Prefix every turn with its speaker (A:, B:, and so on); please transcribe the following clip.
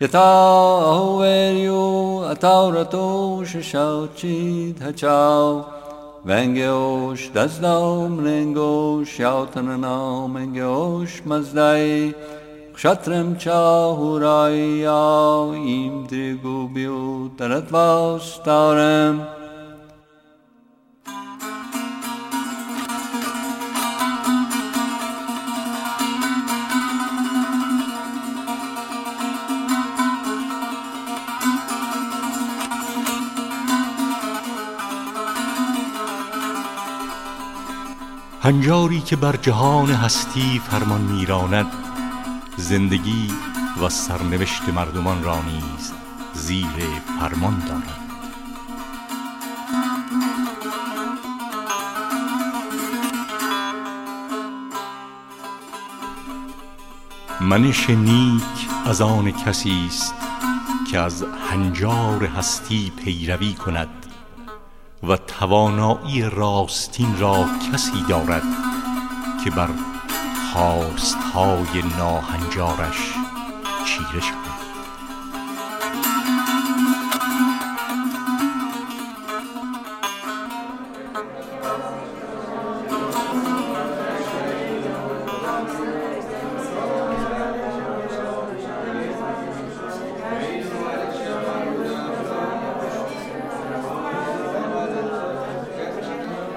A: Yatahoveryu ataurato shishauchit hachau Vangyosh dasdau mlengosh yautananau mengyosh mazdai Kshatrem chahurayau imdrigubhyo taratvau staurem
B: هنجاری که بر جهان هستی فرمان میراند زندگی و سرنوشت مردمان را نیز زیر فرمان دارد. منش نیک از آن کسی است که از هنجار هستی پیروی کند. و توانایی راستین را کسی دارد که بر خواستهای ناهنجارش چیره شود.